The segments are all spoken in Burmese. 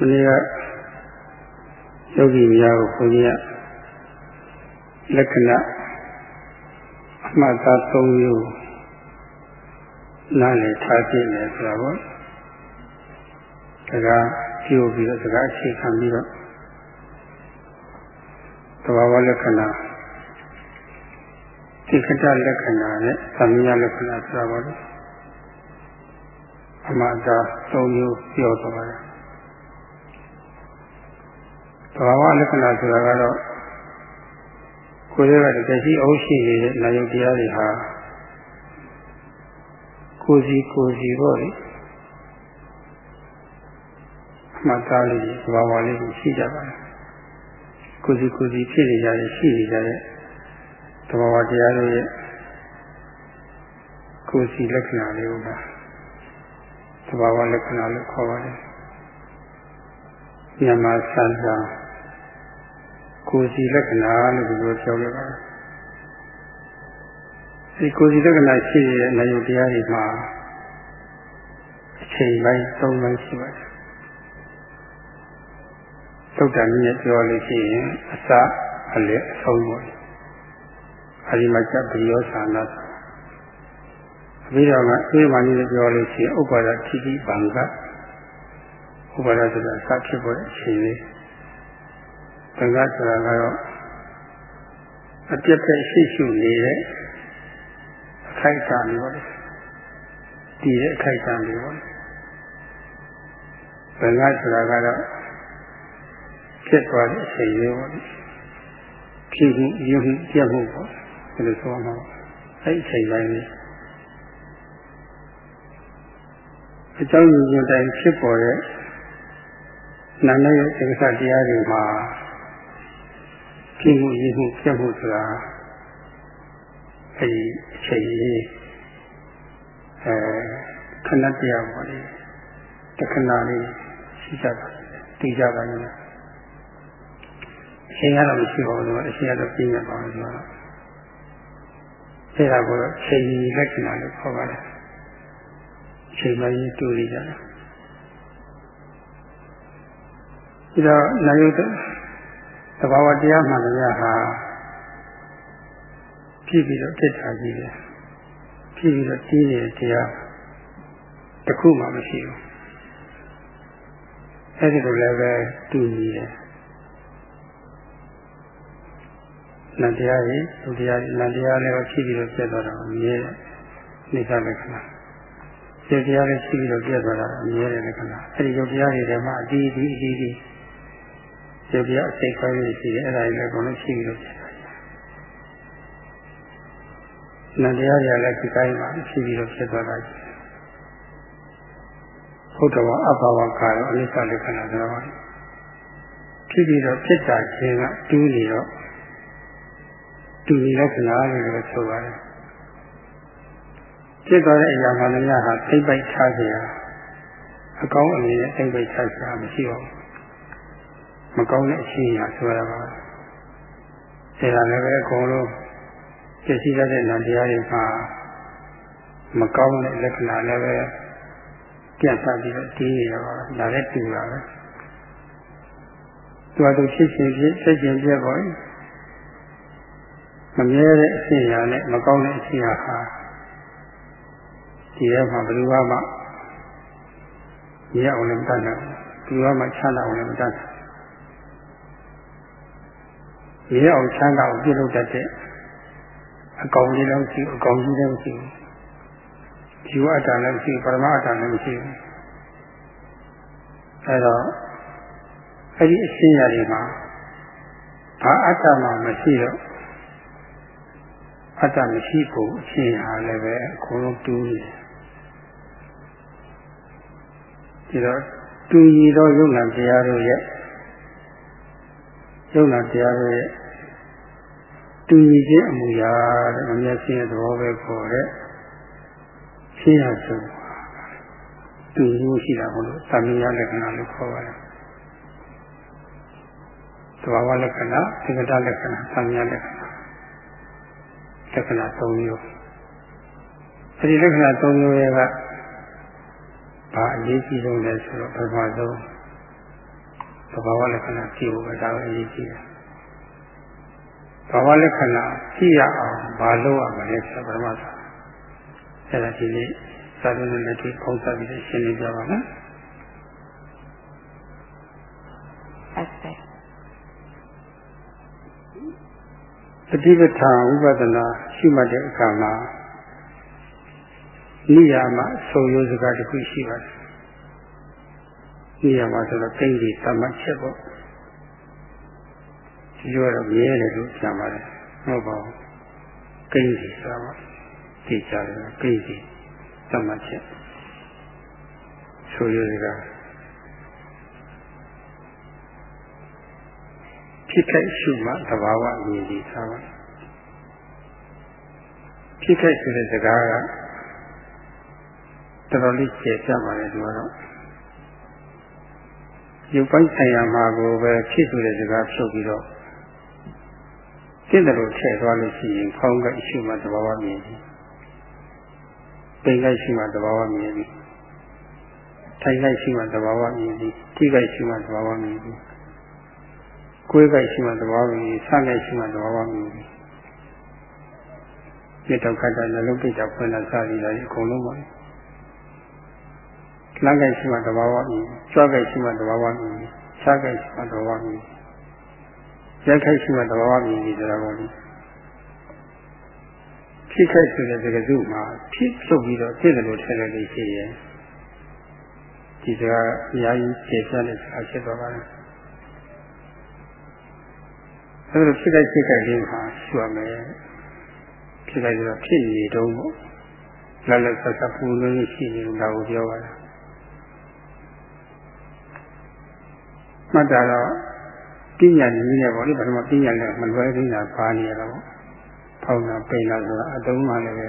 မနေ့ကယောဂီများကိုဘုန်းကြီးကလက္ခဏာအမှတ်သား၃မျိုးနားလည်ထားကြည့်တယ်ဆိုတာပေါ့ဒါကကြည့်ပြီးတော့ဒါကအခြေခံပြီးတော့သဘာဝလက္ခဏာသိက္ခတလက္ခဏာနဲ့သမယလက္ခဏာဆိုတာပေါ့လေအမှတ်သား၃မျိုးပြောသွားပါတယ်သ ဘာဝလက္ခဏာဆိုတာကတော့ကိုယ်ရဲ့တကယ်ရှိအောင်ရှိနေတဲ့နာယုတ်တရားတွေဟာကိုယ်စီကိုယ်စီပေါ့လေအမှတ်သားလေးသဘာဝလေးကိုရှိကြပါတယ်ကိုယ်စီကိုယ်စီဖြစ်နေကြတဲ့ရှိနေကြတဲ့သဘာဝတရားတွေရဲ့ကိုယ်စီလက္ခဏာလေးကိုသဘာဝလက္ခဏာလို့ခေါ်ပါတယ်မြန်မာစံစာ ကိုယ်စီလက္ခဏာလို့ဒီလိုပြောခဲ့ပါတယ်ဒီကိုယ်စီလက္ခဏာရှိတဲ့နေရာတရားတွေမှာအချိန်ပိုင်း၃ပိုင်းရှိပါတယ်သုတ္တန်ကြီးပြောလို့ရှိရင်အစအလယ်အဆုံးပေါ့အဲဒီမှာကြပ်ပြီးရောသာနာပြီးတော့မှအေးမာကြီးပြောလို့ရှိရင်ဥပါဒတိတိဗံကဥပါဒဆိုတာစဖြစ်ပေါ်တဲ့အချိန်လေး သံဃာဆိုတာကတော့အပြတ်ပဲရှိရှိနေတဲ့အခိုက်အတန့်မျိုးပေါ့တည်တဲ့အခိုက်အတန့်မျိုးပေါ့သံဃာဆိုတာကတော့ဖြစ်သွားတဲ့အချိန်မျိုးပေါ့ဖြစ်မှုရမှုပြတ်မှုပေါ့ဒီလိုဆိုအောင်အဲ့ဒီအချိန်တိုင်းလေးအကြောင်းရင်းတိုင်းဖြစ်ပေါ်တဲ့နာမည်ရဲ့သက္ကသတရားတွေမှာ ဖြစ်မှုရည်မှုပြတ်မှုဆိုတာအဲဒီအချိန်ကြီးအဲခဏတရားပေါ့လေတခဏလေးရှိကြတာတည်ကြတာညအချိန်ကတော့မရှိပါဘူးအချိန်ကတော့ပြင်းရပါဘူးဆိုတော့အဲဒါကိုချိန်ကြီးလက္ခဏာလို့ခေါ်ပါတယ်ချိန်မှကြီးတူနေကြတာဒီတော့နာယုတ် သဘာဝတရားမှန်တရားဟာဖြစ်ပြီးတော့ဖြစ်တာကြီးတယ်ဖြစ်ပြီးတော့ကြီးနေတဲ့တရားတစ်ခုမှမရှိဘူးအဲဒီလိုလည်းပဲတူညီတယ်နန္တရားကြီးဒုတရားကြီးနန္တရားလည်းဖြစ်ပြီးတော့ပြတ်သွားတာမြဲနေသလက္ခဏာရုပ်တရားလည်းရှိပြီးတော့ပြတ်သွားတာအမြဲတဲ့လက္ခဏာအဲဒီရုပ်တရားတွေထဲမှာအတီးအတီးအတီးအတီး ရုပ်ရအစိတ်ခိုင်းနေရှိတယ်အဲ့ဒါကြီးလည်းအကုန်လုံးရှိလို့နန္တရားတွေလည်းဒီတိုင်းပါရှိပြီးတော့ဖြစ်သွားတာကြီးဘုဒ္ဓဘာအဘဝကာရောအနိစ္စလက္ခဏာဆိုတာပါဖြစ်ပြီးတော့ဖြစ်တာခြင်းကတူးနေတော့တူနေလက္ခဏာလို့လည်းဆိုပါတယ်ဖြစ်သွားတဲ့အရာမှလည်းဟာသိပိုက်ထားကြရအကောင်းအနေနဲ့သိပိုက်ထားကြမရှိပါဘူး မကောင်းတဲ့အရှိအရာဆိုရပါအဲဒါလည်းပဲအကုန်လုံးသိရှိတတ်တဲ့နံတရားတွေမှာမကောင်းတဲ့လက္ခဏာလည်းပဲပြတ်သွားပြီးတော့တီးနေရပါဒါလည်းတူတာပဲသူကသူဖြစ်ရှင်ဖြစ်စိတ်ရှင်ပြက်ပေါ်မမြဲတဲ့အရှိအရာနဲ့မကောင်းတဲ့အရှိအရာဟာဒီထဲမှာဘယ်သူမှမရအောင်လည်းမတတ်နိုင်ဘူးဘယ်သူမှချမ်းသာအောင်လည်းမတတ်နိုင် ရအောင်ချမ်းသာအောင်ပြုလုပ်တတ်တဲ့အကောင်ကြီးလည်းမရှိအကောင်ကြီးလည်းမရှိဘူးဇီဝအတ္တလည်းမရှိပရမအတ္တလည်းမရှိဘူးအဲတော့အဲ့ဒီအရှင်းရတွေမှာဘာအတ္တမှမရှိတော့အတ္တမရှိဖို့အရှင်းဟာလည်းပဲအကုန်လုံးတူးနေတယ်ဒီတော့တူညီသောယုံနာတရားတို့ရဲ့ ယုံနာတရားတို့ရဲ့တူညီခြင်းအမူအရာတဲ့မမြတ်ခြင်းသဘောပဲခေါ်တဲ့ရှင်းရဆုံးတူညီရှိတာဘလို့သမီးရလက္ခဏာလို့ခေါ်ပါတယ်သဘာဝလက္ခဏာသင်္ကတလက္ခဏာသမီးရလက္ခဏာလက္ခဏာ၃မျိုးအဲဒီလက္ခဏာ၃မျိုးရဲ့ကဘာအရေးကြီးဆုံးလဲဆိုတော့ပထမဆုံး သဘာဝလက္ခဏာကြည့်ဖို့ပဲဒါပဲအရေးကြီးတယ်။ဘာဝလက္ခဏာကြည့်ရအောင်ဘာလို့ရမလဲဆိုပထမဆုံးအဲ့ဒါဒီနေ့သာသနာ့လက်တွေ့ပုံစံပြီးရှင်းလင်းပြပါမယ်။ဟုတ်ကဲ့တတိပဋ္ဌာန်ဝိပဿနာရှိမှတ်တဲ့အခါမှာနိယာမဆိုရိုးစကားတစ်ခုရှိပါတယ် နိယာမဆိုတော့ကိန်းဒီသမတ်ချက်ပေါ့ဒီလိုတော့မြဲတယ်လို့ပြောပါတယ်ဟုတ်ပါဘူးကိန်းဒီဆိုတာပေါ့သိကြတယ်ကိန်းဒီသမတ်ချက်ဆိုရိုးစကားဖြစ်ခဲ့ရှုမှသဘာဝအမြင်ကြီးသာပါဖြစ်ခဲ့ဆိုတဲ့စကားကတော်တော်လေးကျေပြပါတယ်ဒီကတော့ ရုပ်ပိုင်းဆိုင်ရာမှာကိုပဲဖြစ်ဆိုတဲ့စကားဖြုတ်ပြီးတော့ကျင့်တယ်လို့ထည့်သွားလို့ရှိရင်ခေါင်းကရှုမှသဘာဝမြင်ကြီးပိန်ကရှုမှသဘာဝမြင်ကြီးထိုင်ကရှုမှသဘာဝမြင်ကြီးထိကရှုမှသဘာဝမြင်ကြီးကိုယ်ကရှိမှသဘောမြင်ဆန့်ကရှိမှသဘောမြင်မြေတောက်ခတ်တဲ့နှလုံးပိတ်တာဖွင့်တာစသည်လည်းအကုန်လုံးပါ လမ်းကရှိမှသဘောမြင်ကြွားကရှိမှသဘောမြင်ရှားကရှိမှသဘောမြင်ရက်ခိုက်ရှိမှသဘောမြင်ဒီဆိုတာပေါ့လေဖြစ်ခိုက်ဆိုတဲ့စကားစုမှာဖြစ်ဖြုတ်ပြီးတော့သိတယ်လို့ထည့်လိုက်လို့ရှိရင်ဒီစကားအများကြီးကျေပြတဲ့စကားဖြစ်သွားပါတယ်အဲလိုဖြစ်တဲ့ဖြစ်တဲ့လေးမှာရှိရမယ်ဖြစ်တဲ့ဆိုတော့ဖြစ်နေတုံးပေါ့လက်လက်ဆက်ဆက်ပူလို့ရှိနေလို့ဒါကိုပြောပါလား မှတ်တာတော့ပညာနည်းနဲ့ပေါ့လေပထမပညာနဲ့မလွဲသေးတာပါနေရတော့ဖောင်းတာပိန်တာဆိုတာအတုံးမှလည်းပဲ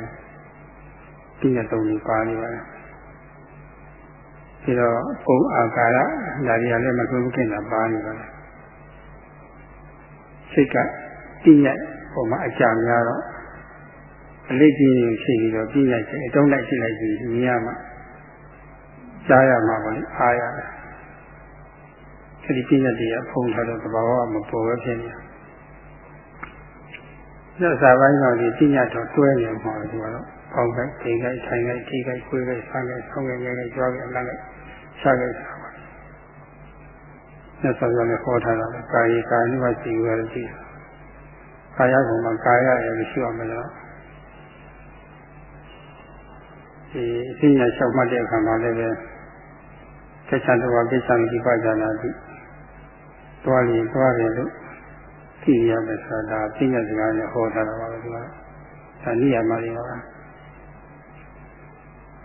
ပညာသုံးပြီးပါနေပါတယ်ပြီးတော့ပုံအာကာရဒါတွေကလည်းမသွေးမကင်းတာပါနေပါတယ်စိတ်ကပြည့်ညက်ပုံမှာအကြများတော့အလေးကြီးရင်ရှိပြီးတော့ပြည့်ညက်ခြင်းအတုံးလိုက်ရှိလိုက်ပြီးမြင်ရမှာကြားရမှာပါလေအားရတယ် အဲဒီပြည့်ညက်တွေကဖုံးထားတဲ့သဘာဝမပေါ်ပဲဖြစ်နေတယ်။ဒါစာပိုင်းတော့ဒီပြည့်ညက်တော့တွဲနေမှာဒီကတော့ပေါင်းလိုက်၊ထိခိုက်၊ထိုင်လိုက်၊ထိခိုက်၊ကိုယ်လိုက်၊ဆန်းလိုက်၊ဆောင်းလိုက်၊ရဲလိုက်၊ကြွားလိုက်၊အလန့်လိုက်၊ရှားလိုက်တာပါမြတ်စွာဘုရားလည်းဟောထားတာလေကာယကာနုဝစီဝရတိကာယကမှာကာယရဲ့မရှိအောင်မလို့ဒီအသိဉာဏ်လျှောက်မှတ်တဲ့အခါမှာလည်းပဲကိစ္စတော်ကိစ္စမရှိပါကြလားဒီ တွားလျင်တွားတယ်လို့သိရမယ်ဆိုတာအသိဉာဏ်စကားနဲ့ဟောထားတာပါပဲဒီကဒါနိယာမလေးပါ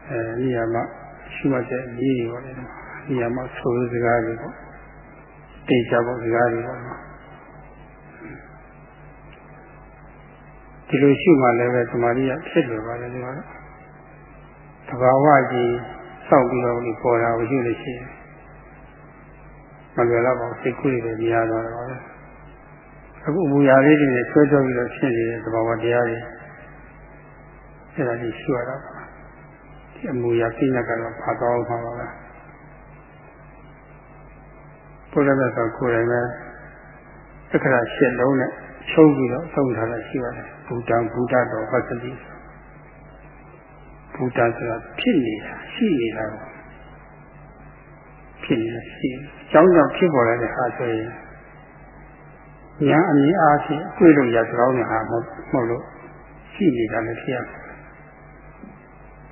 အဲနိယာမရှိမှတဲ့ဤပါလေနိယာမဆိုစကားလေးပေါ့သိကြဖို့စကားတွေပေါ့ဒီလိုရှိမှလည်းပဲသမာဓိရဖြစ်တယ်ပါလေဒီကတော့သဘာဝကြီးစောင့်ပြီးတော့ဒီပေါ်လာကိုရှိလို့ရှိရင် မလွယ်တော့ပါဘူးစိတ်ကူးတွေကြီးရတော့ပါပဲအခုအမူအရာလေးတွေဆွဲထုတ်ပြီးတော့ဖြစ်နေတဲ့သဘာဝတရားတွေအဲ့ဒါကြီးရှိရတာပါဒီအမူအရာသိနေကတော့ဘာတော်မှာပါလားဘုရားမြတ်စွာကိုယ်တိုင်ပဲသက္ကရာရှစ်လုံးနဲ့ချုပ်ပြီးတော့သုံးထားတာရှိပါတယ်ဘုဒ္ဓံဘုဒ္ဓတော်ဟောသတိဘုဒ္ဓဆိုတာဖြစ်နေတာရှိနေတာကိုဖြစ်နေတာရှိအ ကြောင်းကြောင့်ဖြစ်ပေါ်လာတဲ့ဟာဆိုရင်ညာအမြင်အားဖြင့်တွေ့လို့ရကြောင်းနဲ့ဟာမဟုတ်လို့ရှိနေတာလည်းဖြစ်ရ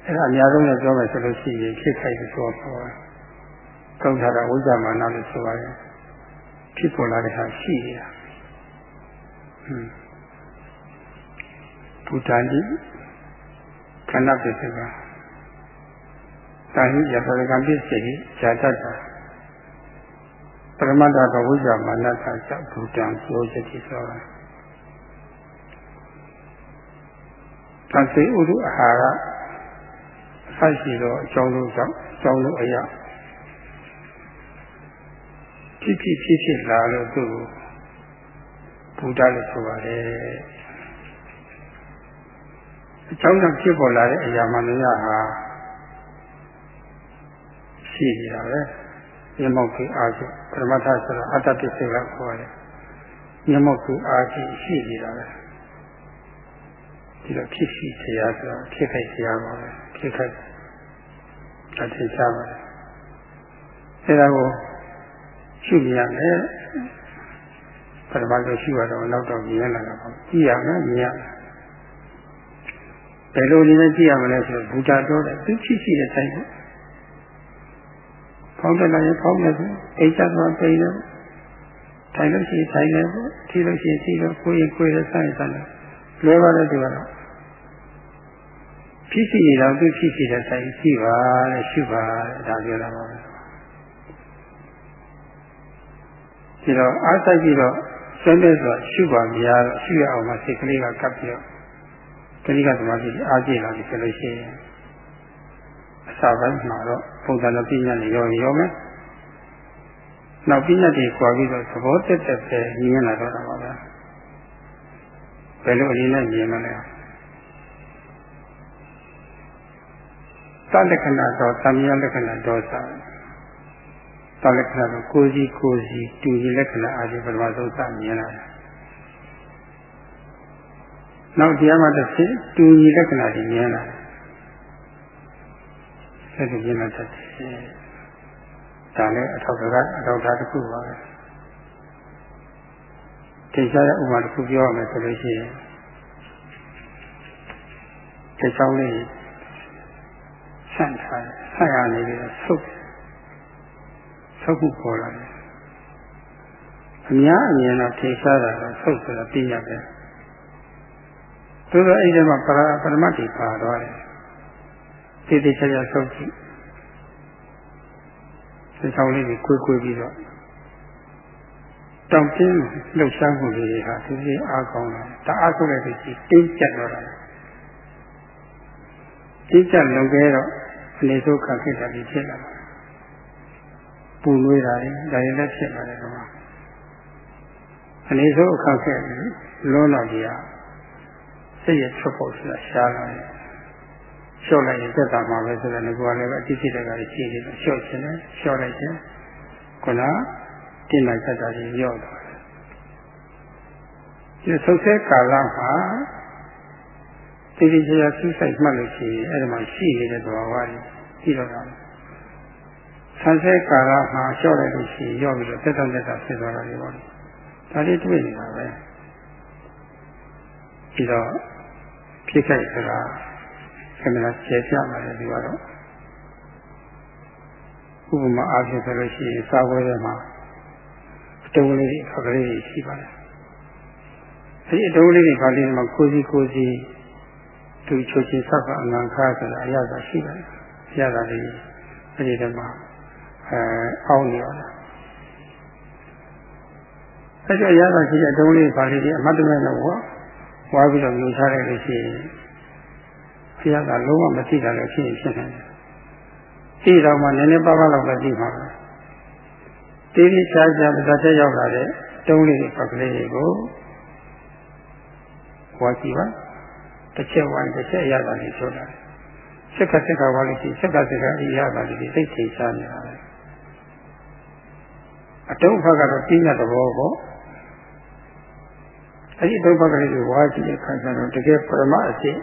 အဲ့ဒါအများဆုံးနဲ့ပြောမယ်ဆိုလို့ရှိရင်ဖြစ်ခိုက်လို့ဆိုတော့ကောက်ထားတာဝိဇ္ဇာမာနလို့ဆိုပါတယ်ဖြစ်ပေါ်လာတဲ့ဟာရှိနေတာဟွန်းဘုဒ္ဓံဒီခန္ဓာပစ္စည်းကတာဟိယပရကံပစ္စည်းဇာတတပ ရမတ္တကဝိဇ္ဇာမာနသာကြောင့်ဘုဒ္ဓံပြောချက်တိဆိုတာသံစေဥဒုအာဟာရအဆက်ရှိသောအကြောင်းတို့ကြောင့်အကြောင်းတို့အရာဖြစ်ဖြစ်ဖြစ်ဖြစ်လာလို့သူ့ဘုရားလို့ဆိုပါတယ်အကြောင်းကြောင့်ဖြစ်ပေါ်လာတဲ့အရာမှန်များဟာရှိနေတာပဲ မျက်မှောက်ကြီးအားဖြင့်ပရမတ္ထဆိုတာအတ္တပစ္စေကခေါ်တယ်မျက်မှောက်ကြီးအားဖြင့်ရှိနေတာပဲဒီတော့ဖြစ်ရှိတရားဆိုတာဖြစ်ခိုက်တရားပါပဲဖြစ်ခိုက်အထင်ရှားပါတယ်အဲဒါကိုရှုမြင်ရတယ်ပထမဆုံးရှုရတော့နောက်တော့မြင်လာတာပေါ့ကြည့်ရမယ်မြင်ရမယ်ဘယ်လိုနည်းနဲ့ကြည့်ရမလဲဆိုတော့ဘူတာတော်တဲ့သူဖြစ်ရှိတဲ့တိုင်းပေါ့ ဖောင်းတယ်လည်းဖောင်းတယ်ဆိုအိတ်ချသွားပိန်တယ်ထိုင်လို့ရှိရင်ထိုင်တယ်ပေါ့ထီလို့ရှိရင်ထီလို့ကိုယ်ရင်ကိုယ်ရဲ့ဆိုင်ဆိုင်လွယ်ပါတယ်သူကတော့ဖြစ်ရှိနေတော့သူဖြစ်ရှိတဲ့ဆိုင်ရှိပါတဲ့ရှုပါတဲ့ဒါပြောတာပါပဲဒီတော့အားစိုက်ပြီးတော့ဆွေးနွေးဆိုရှုပါများတော့ရှုရအောင်မှစိတ်ကလေးကကပ်ပြီးတော့တဏိကသမာဓိအားကြည့်လာပြီဆိုလို့ရှိရင် အစာပိုင်းမှာတော့ပုံစံနဲ့ပညာနဲ့ရောရောမယ်နောက်ပညာတွေကြွားပြီးတော့သဘောတက်တက်ပဲမြင်လာတော့တာပါပဲဘယ်လိုအနေနဲ့မြင်မလဲသလက္ခဏာတော့သံယလက္ခဏာဒေါသသလက္ခဏာတော့ကိုယ်စီကိုယ်စီတူညီလက္ခဏာအားဖြင့်ပထမဆုံးစမြင်လာတယ်နောက်တရားမှတစ်ဖြစ်တူညီလက္ခဏာတွေမြင်လာတယ် ဆက်ပြီးမြင်လာတတ်တယ်ဒါလည်းအထောက်ကအထောက်ထားတစ်ခုပါပဲသင်္ချာတဲ့ဥပမာတစ်ခုပြောရမယ်ဆိုလို့ရှိရင်ဒီချောင်းလေးဆန့်ထားတယ်ဆန့်ရနေပြီးတော့ဆုပ်ဆုပ်ဖို့ပေါ်လာတယ်အများအမြင်တော့ထိရှားတာတော့ဆုပ်ဆိုတာသိရတယ်သို့သောအဲ့ဒီမှာပရပရမတ်တိပါတော့တယ် သိသိချာချာဆုပ်ကြည့်ဒီဆောင်လေးကိုကိုယ်ကိုယ်ပြီးတော့တောင်ကျင်းလှုပ်ရှားမှုတွေဟာသူကြီးအားကောင်းတယ်တအားဆိုတဲ့ဒီတင်းကျပ်တော့တာတင်းကျပ်လုံခဲ့တော့အနေဆိုးခက်ခဲ့တာဒီဖြစ်လာတာပူနွေးတာလည်းဒါရင်လည်းဖြစ်လာတယ်ကွာအနေဆိုးအခက်ခဲ့လောလာကြီးဟာစိတ်ရထွက်ဖို့ဆိုတာရှားလာတယ် လျှော့လိုက်ရင်သက်သာမှာပဲဆိုတော့ငါကလည်းပဲအတိတ်တက်ကရှိနေတယ်လျှော့ခြင်းနဲ့လျှော့လိုက်ခြင်းခုနတင်လိုက်သက်သာကြီးရော့သွားတယ်ဒီဆုတ်ဆဲကာလမှာတိတိကျကျဆူးဆိုင်မှတ်လို့ရှိရင်အဲ့ဒီမှာရှိနေတဲ့သဘာဝကြီးကြည့်တော့တာဆန်းဆဲကာလမှာလျှော့လိုက်လို့ရှိရင်ရော့ပြီးတော့သက်သာသက်သာဖြစ်သွားတာလေပေါ့ဒါလေးတွေ့နေတာပဲပြီးတော့ဖြစ်ခဲ့ဆိုတာ ဆန္ဒကျေပြပါတယ်ဒီကတော့ဥပမာအားဖြင့်ဆိုလို့ရှိရင်စာဝဲထဲမှာအတုံးလေးတွေအခါကလေးတွေရှိပါတယ်အဲဒီအတုံးလေးတွေခါလေးမှာကိုစီကိုစီသူချိုချင်ဆက်ကအနံခါဆိုတာအရသာရှိပါတယ်အရသာလေးအဲဒီထဲမှာအဲအောင်းနေရတယ်အဲဒီအရသာရှိတဲ့အတုံးလေးခါလေးတွေအမှတ်တမဲ့တော့ဝါပြီးတော့မြင်ထားလိုက်လို့ရှိရင် ဘုရားကလုံးဝမသိတာလည်းဖြစ်ဖြစ်နေတယ်။ဒီတော့မှနည်းနည်းပါးပါးလောက်ပဲသိမှာပဲ။တိတိကျကျပဇတ်တဲ့ရောက်လာတဲ့တုံးလေးတွေပတ်ကလေးတွေကိုဝါကြည့်ပါ။တစ်ချက်ဝိုင်းတစ်ချက်ရတာလေးဆိုတာ။စက်ကစက်ကဝါလို့ရှိစက်ကစက်ကဒီရတာလေးသိသိချာနေတာပဲ။အတုံးဘက်ကတော့ပြင်းတဲ့သဘောပေါ့။အဲ့ဒီဒုက္ခကလေးကိုဝါကြည့်တဲ့ခါကျတော့တကယ်ပရမအဖြစ်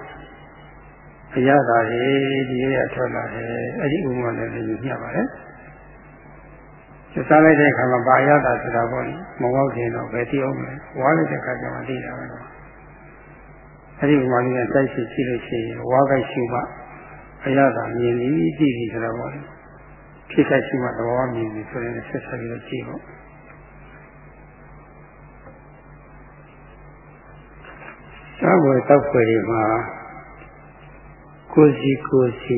အရသာတွေဒီရထွက်လာတယ်အဲ့ဒီဥပမာနဲ့လည်းညှပ်ပါတယ်စစားလိုက်တဲ့အခါမှာဘာအရသာဆိုတာပေါ့လေမဝေါ့ခင်တော့ပဲသိအောင်မယ်ဝါလိုက်တဲ့အခါကျမှသိတာပဲအဲ့ဒီဥပမာလေးနဲ့တိုက်ရှိရှိလို့ရှိရင်ဝါကိုက်ရှိမှအရသာမြင်ပြီးကြည့်ပြီးဆိုတော့ပေါ့လေဖြစ်ခဲ့ရှိမှသဘောမြင်ပြီးဆိုရင်ဆက်ဆက်ပြီးတော့ကြည့်ပေါ့သာဝေတောက်ွယ်တွေမှာ ကိုစီကိုစီ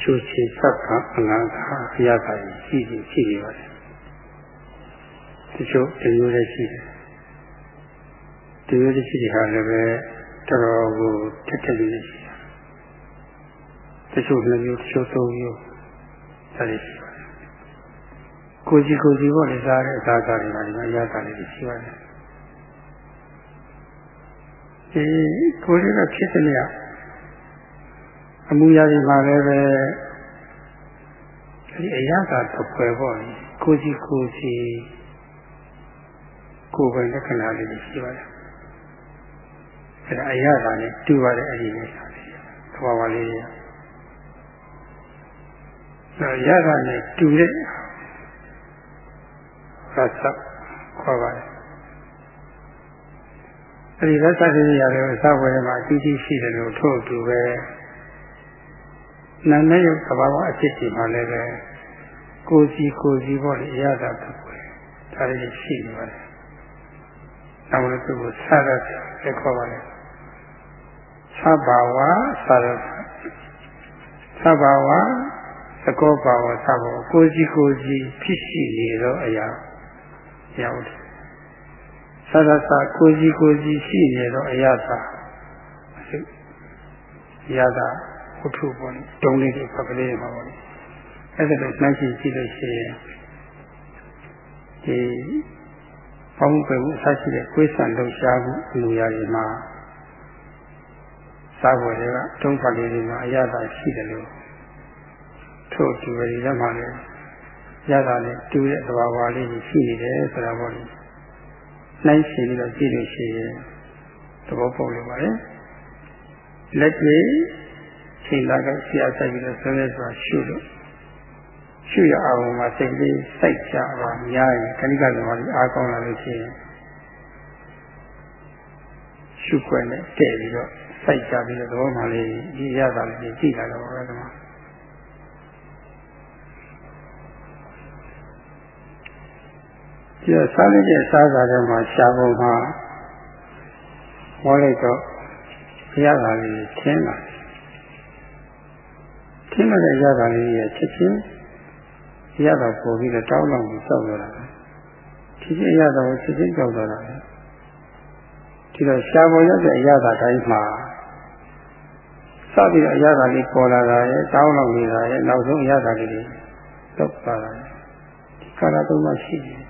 ချိုချီဆက်ကအငါခါအရာသာရှိရှိရှိနေပါတယ်တချို့တမျိုးလည်းရှိတယ်တမျိုးလည်းရှိတယ်ဟာလည်းပဲတော်တော်ကိုထက်ထက်လေးရှိတယ်တချို့လည်းမျိုးတချို့သုံးမျိုးဒါလေးရှိပါတယ်ကိုစီကိုစီပေါ့လေစားတဲ့အစားအစာတွေပါဒီမှာအရာသာလေးရှိပါတယ်ဒီကိုယ်ကဖြစ်တဲ့နေရာ အမှုရာတွေမှာလည်းပဲအဒီအရာကသဖွယ်ပေါ့လေကိုကြီးကိုစီကိုယ်ပိုင်လက္ခဏာလေးတွေရှိပါတယ်အဲဒါအရာကလည်းတူပါတယ်အဲ့ဒီလေးသဘာဝလေးတွေအဲရတာနဲ့တူတဲ့သတ်ခေါ်ပါတယ်အဲဒီလက်သတိရတယ်အစဝယ်မှာအကြီးကြီးရှိတယ်လို့ထို့အတူပဲ နာနဲ့ရုပ်သဘာဝအဖြစ်ဒီမှာလည်းပဲကိုစီကိုစီပေါ့လေအရသာတစ်ခုဒါလေးရှိနေပါတယ်။နောက်လည်းသူ့ကိုဆရတ်လက်ခေါ်ပါလေ။သဘာဝဆရတ်သဘာဝသကောပါဝသဘောကိုစီကိုစီဖြစ်ရှိနေသောအရာရောက်တယ်။သရသကိုစီကိုစီရှိနေသောအရာသာအရာသာ ဝတ္ထုပေါ်နေတုံးလေးတွေဖက်ကလေးမှာပေါ့အဲ့ဒါလို့နှိုင်းကြည့်ကြည့်လို့ရှိရင်ဒီပေါင်းပယ်မှုအစရှိတဲ့ကိုယ်ဆံလှုပ်ရှားမှုအမှုရာတွေမှာစာပေါ်တွေကတုံးဖက်လေးတွေမှာအရသာရှိတယ်လို့ထို့တူရီလက်မှလည်းရတာနဲ့တူတဲ့သဘာဝလေးကြီးရှိနေတယ်ဆိုတာပေါ့လေနှိုင်းရှင်ပြီးတော့ကြည့်လို့ရှိရင်သဘောပေါက်လို့ပါလေလက်တွေ ချိန်လာကဆရာဆိုင်ပြီးတော့ဆွဲရဲဆိုတာရှုလို့ရှုရအောင်မှာစိတ်လေးစိုက်ကြပါများရင်ခဏကသမားကြီးအားကောင်းလာလို့ရှိရင်ရှုွက်နဲ့တည့်ပြီးတော့စိုက်ကြပြီးတော့သဘောမှလေးဒီရတာလေးကြည့်လာတော့ပဲဒီမှာဒီစားလိုက်တဲ့စားစာထဲမှာရှားပုံမှာဝေါ်လိုက်တော့ရတာလေးထင်းလာ ထင်းလာတဲ့ရတာလေးရဲ့ချက်ချင်းရတာပေါ်ပြီးတော့တောင်းလောက်ပြီးစောက်ရတာပဲဒီချင်းရတာကိုချက်ချင်းကြောက်တော့တာပဲဒီတော့ရှားပေါ်ရတဲ့အရသာတိုင်းမှာစပြီးတော့အရသာလေးပေါ်လာတာရဲ့တောင်းလောက်နေတာရဲ့နောက်ဆုံးအရသာလေးတွေသုတ်သွားတာဒီကာလသုံးပါရှိတယ်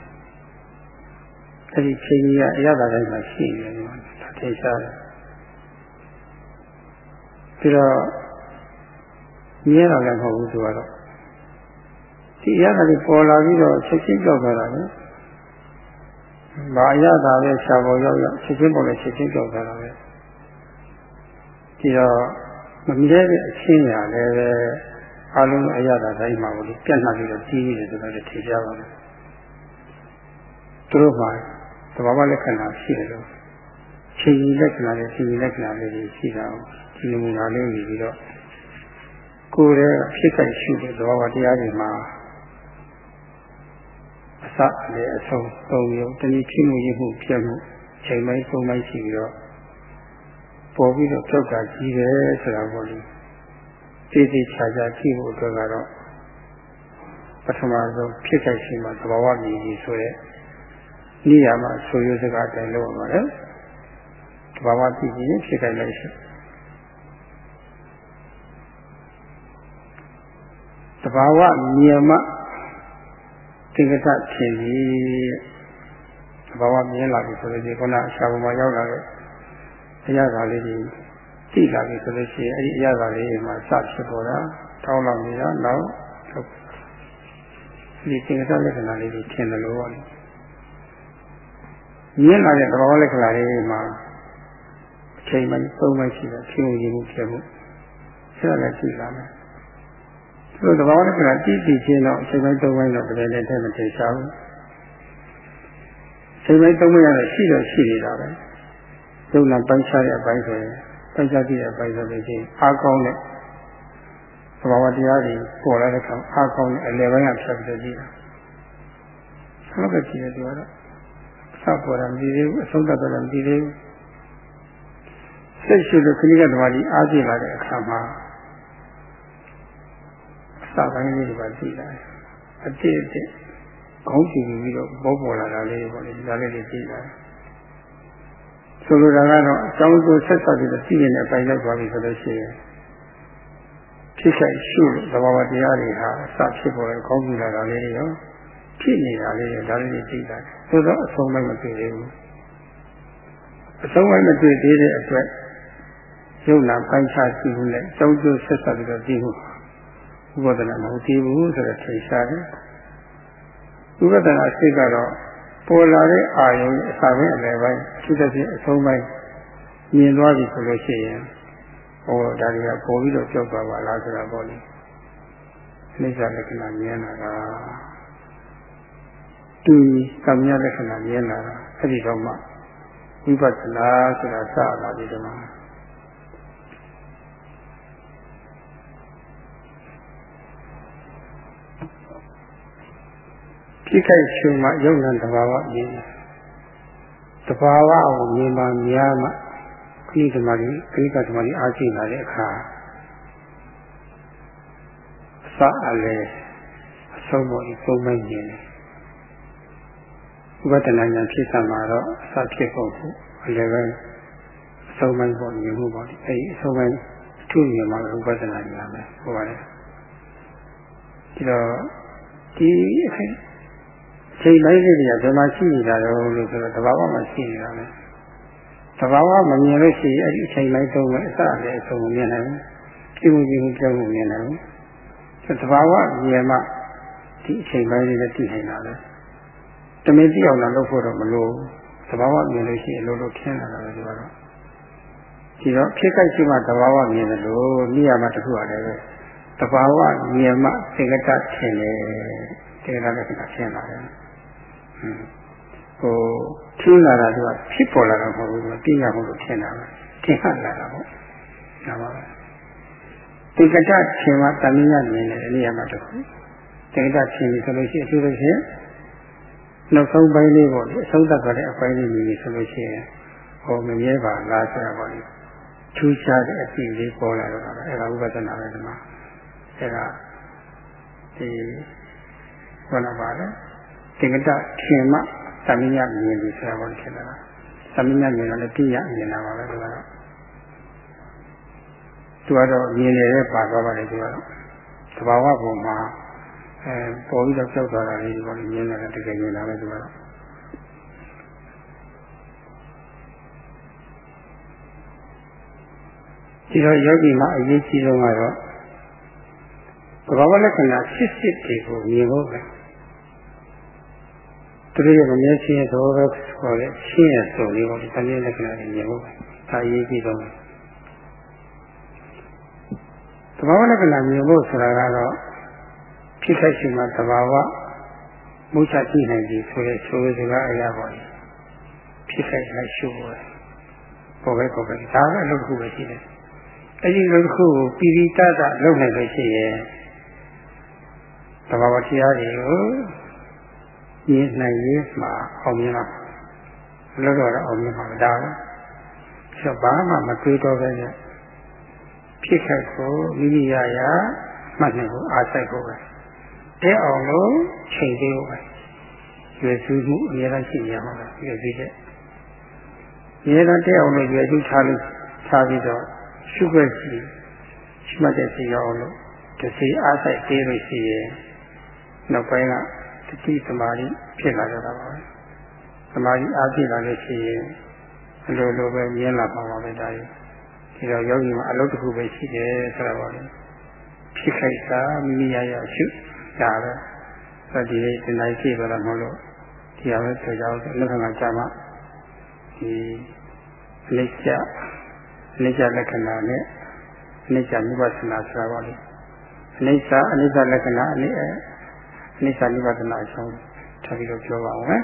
အဲဒီချိန်ကြီးကအရသာတိုင်းမှာရှိနေတယ်ဒါထင်ရှားတယ်ပြီးတော့ မြဲတာလည်းမဟုတ်ဘူးသူကတော့ဒီအရသာလေးပေါ်လာပြီးတော့ချက်ချင်းကြောက်သွားတာလေဘာအရသာပဲရှားပေါ်ရောက်ရောက်ချက်ချင်းပေါ်လဲချက်ချင်းကြောက်သွားတာပဲဒီတော့မမြဲတဲ့အချင်းညာလည်းပဲအလုံးအရသာတိုင်းမှာလို့ပြတ်နှက်ပြီးတော့ကြီးနေတယ်ဆိုတော့ထင်ရှားပါမယ်သူတို့မှာသဘာဝလက္ခဏာရှိတယ်လို့ချိန်ကြီးလက္ခဏာနဲ့ချိန်ကြီးလက္ခဏာလေးတွေရှိတာကိုဒီနမူနာလေးနေပြီးတော့ ကိုယ်ရဲ့ဖြစ်ခိုက်ရှိတဲ့သဘာဝတရားတွေမှာအစအလေအဆုံးသုံးမျိုးတနည်းဖြစ်မှုရမှုဖြစ်မှုချိန်ပိုင်းသုံးပိုင်းရှိပြီးတော့ပေါ်ပြီးတော့ကြောက်တာကြီးတယ်ဆိုတာပေါ့လေသိသိချာချာကြည့်ဖို့အတွက်ကတော့ပထမဆုံးဖြစ်ခိုက်ရှိမှသဘာဝမြည်ကြီးဆိုရဲနိယာမဆိုရစကားတိုင်လို့ပါလေသဘာဝသိကြည့်ရင်ဖြစ်ခိုက်လိုက်ရှိသ ဘာဝမြင်မှသင်္ကတထင်ပြီးသဘာဝမြင်လာပြီဆိုလို့ဒီခုနအရှာပေါ်မှာရောက်လာတဲ့အရာသာလေးကြီးသိလာပြီဆိုလို့ရှိရင်အဲ့ဒီအရာသာလေးမှာစဖြစ်ပေါ်တာထောင်းလောက်နေတာနောက်ဒီသင်္ကတလက္ခဏာလေးကြီးထင်တယ်လို့ပေါ့လေမြင်လာတဲ့သဘာဝလက္ခဏာလေးမှာအချိန်မှသုံးမှရှိတယ်ဖြစ်မှုရင်းမှုဖြစ်မှုဆက်လက်ကြည့်လာမယ် သူတို့သဘာဝလက္ခဏာတည်တည်ချင်းတော့အချိန်မှသုံးမှတော့တကယ်လည်းတဲ့မထင်ရှားဘူးအချိန်မှသုံးမှရတော့ရှိတော့ရှိနေတာပဲယုံနာပိုင်းခြားတဲ့အပိုင်းဆိုရင်ပိုင်းခြားကြည့်တဲ့အပိုင်းဆိုလို့ရှိရင်အားကောင်းတဲ့သဘာဝတရားတွေပေါ်လာတဲ့အခါအားကောင်းတဲ့အလယ်ပိုင်းကဖြတ်ပြီးကြည့်တာဟုတ်ကဲ့ကြည့်ရတော့စပေါ်တာမကြည့်သေးဘူးအဆုံးသတ်တော့မကြည့်သေးဘူးစိတ်ရှိလို့ခဏကဓမ္မကြီးအားကြည့်လာတဲ့အခါမှာအ စပိုင်းလေးတွေပါကြည့်လာတယ်အတိအကျခေါင်းကြည့်ပြီးတော့ပေါ်ပေါ်လာတာလေးပေါ့လေဒါလေးတွေကြည့်လာတယ်ဆိုလိုတာကတော့အကြောင်းကျိုးဆက်ဆက်ပြီးတော့သိရင်အပိုင်းလိုက်သွားပြီဆိုလို့ရှိရင်ဖြစ်ခိုက်ရှုသဘာဝတရားတွေဟာအစဖြစ်ပေါ်တဲ့ခေါင်းကြည့်လာတာလေးတွေရောဖြစ်နေတာလေးတွေဒါလေးတွေသိတာသို့သောအဆုံးမမတွေ့သေးဘူးအဆုံးမမတွေ့သေးတဲ့အတွက်ယုံနာပိုင်းခြားကြည့်မှုနဲ့အကြောင်းကျိုးဆက်ဆက်ပြီးတော့ကြည့်မှု ဥပဒနာမဟုတ်သေးဘူးဆိုတော့ထင်ရှားတယ်ဥပဒနာစိတ်ကတော့ပေါ်လာတဲ့အာယုံအစာပိုင်းအလယ်ပိုင်းသူတစ်ပြည့်အဆုံးပိုင်းမြင်သွားပြီဆိုလို့ရှိရင်ဟောဒါတွေကပေါ်ပြီးတော့ကြောက်သွားပါလားဆိုတာပေါ့လေအိဋ္ဌလက္ခဏာမြင်လာတာတူကံမြလက္ခဏာမြင်လာတာအဲ့ဒီတော့မှဝိပဿနာဆိုတာစလာပြီဒီမှာ ထိခိုက်ရှုမှယုံနံတဘာဝမြင်တဘာဝကိုမြင်ပါများမှခိဓမ္မကြီးခိကဓမ္မကြီးအားရှိလာတဲ့အခါအစအလဲအဆုံးပေါ်ဒီပုံမဲ့မြင်တယ်ဥပဒနာဉာဏ်ဖြစ်သမှာတော့အစဖြစ်ဖို့အလဲပဲအဆုံးမဲ့ပေါ်မြင်မှုပေါ့ဒီအဲဒီအဆုံးမဲ့အထုမြင်မှာဥပဒနာဉာဏ်ပဲဟောပါတယ်ဒီတော့ဒီအခက် န်တိုင်းလေးတွေကဘယ်မှာရှိနေတာလဲလို့ဆိုတော့တဘာဝမှာရှိနေတာလေတဘာဝမမြင်လို့ရှိရင်အဲ့ဒီအချိန်တိုင်းသုံးမယ်အစလည်းအဆုံးမမြင်နိုင်ဘူးကြည့်မှုကြည့်မှုကြောက်မှုမြင်နိုင်ဘူးတဘာဝမြင်မှဒီအချိန်ပိုင်းလေးလည်းသိနိုင်တာလေတမင်သိအောင်လည်းလုပ်ဖို့တော့မလိုတဘာဝမြင်လို့ရှိရင်အလိုလိုထင်လာတာပဲဒီကတော့ဒီတော့ဖြစ်ကြိုက်ရှိမှတဘာဝမြင်တယ်လို့နိယာမတစ်ခုရတယ်ပဲတဘာဝမြင်မှစေကတထင်တယ်စေကတလည်းထင်လာတယ် ဟိုထင်းလာတာကဖြစ်ပေါ်လာတာမဟုတ်ဘူးသိရဖို့လို့ထင်တာပဲထင်ဟလာတာပေါ့ဒါပါပဲဒီကတထင်မှတမင်းရမြင်တယ်အနည်းအမှတခုဒီကတထင်ပြီဆိုလို့ရှိရင်အထူးသဖြင့်နောက်ဆုံးပိုင်းလေးပေါ့လေအဆုံးသတ်တဲ့အပိုင်းလေးမြင်ပြီဆိုလို့ရှိရင်ဟောမမြဲပါလားဆိုတာပေါ့လေထူးခြားတဲ့အစီလေးပေါ်လာတော့အဲ့ဒါဥပဒနာပဲဒီမှာအဲ့ဒါဒီဘယ်လိုပါလဲ တင်္ကတခင်မှသမညမြင်ပြီဆိုတာကိုထင်တာသမညမြင်တော့လည်းပြည့်ရမြင်တာပါပဲသူကတော့သူကတော့မြင်နေတဲ့ပါသွားပါတယ်သူကတော့သဘာဝပုံမှာအဲပေါ်ပြီးတော့ကြောက်သွားတာလေးဒီပေါ်မြင်နေတာတကယ်မြင်တာပဲသူကတော့ဒီတော့ယောဂီမှာအရေးကြီးဆုံးကတော့သဘာဝလက္ခဏာစစ်စစ်တွေကိုမြင်ဖို့ပဲ သူတို့ရဲ့မမြဲခြင်းသောပဲခေါ်တဲ့ရှင်းရစုံလေးပေါ့ဒီတနည်းလက္ခဏာတွေမြင်ဖို့ဒါအရေးကြီးဆုံးသဘာဝလက္ခဏာမြင်ဖို့ဆိုတာကတော့ဖြစ်ခဲ့ရှိမှသဘာဝမုချကြည့်နိုင်ပြီဆိုတဲ့ဆိုစကားအရာပေါ့ဖြစ်ခဲ့လိုက်ရှုဖို့ပေါ်ပဲပေါ်ပဲဒါကအလုပ်တစ်ခုပဲရှိတယ်အဲဒီလိုတစ်ခုကိုပြည်ပြီးတတ်တာလုပ်နိုင်လို့ရှိရင်သဘာဝတရားတွေကို မြင်နိုင်ရေးမှာအောင်မြင်တော့လို့တော့အောင်မြင်မှာဒါပဲဆိုဘာမှမတွေးတော့ပဲနဲ့ဖြစ်ခဲ့ကိုမိမိရရမှတ်နေဖို့အားစိုက်ဖို့ပဲတဲ့အောင်လို့ချိန်သေးဖို့ပဲရွယ်စုမှုအများကြီးရှိရမှာပဲရွယ်စုတဲ့ဒီတော့တဲ့အောင်လို့ရွယ်စုထားလို့ထားပြီးတော့ရှုခွက်ရှိရှိမှတ်တဲ့စီရောအောင်လို့ဒီစီအားစိုက်သေးလို့ရှိရင်နောက်ပိုင်းက တတိသမာဓိဖြစ်လာကြတာပါပဲသမာဓိအားဖြည့်လာလို့ရှိရင်အလိုလိုပဲမြင်လာပါပါပဲဒါကြီးဒီတော့ယောဂီမှာအလုပ်တစ်ခုပဲရှိတယ်ဆိုတော့ပါလေဖြစ်ခိုက်တာမိမိရရရှုဒါပဲဆိုဒီနေ့ဒီနိုင်ရှိတော့မဟုတ်လို့ဒီဟာပဲဆိုကြအောင်အလုပ်ကကြာမှဒီလက်ကျလက်ကျလက္ခဏာနဲ့အနိစ္စမြပသနာဆိုတာပါလေအနိစ္စအနိစ္စလက္ခဏာအနိ အနိစ္စနိဗ္ဗာန်အကြောင်းထားပြီးတော့ပြောပါအောင်မယ်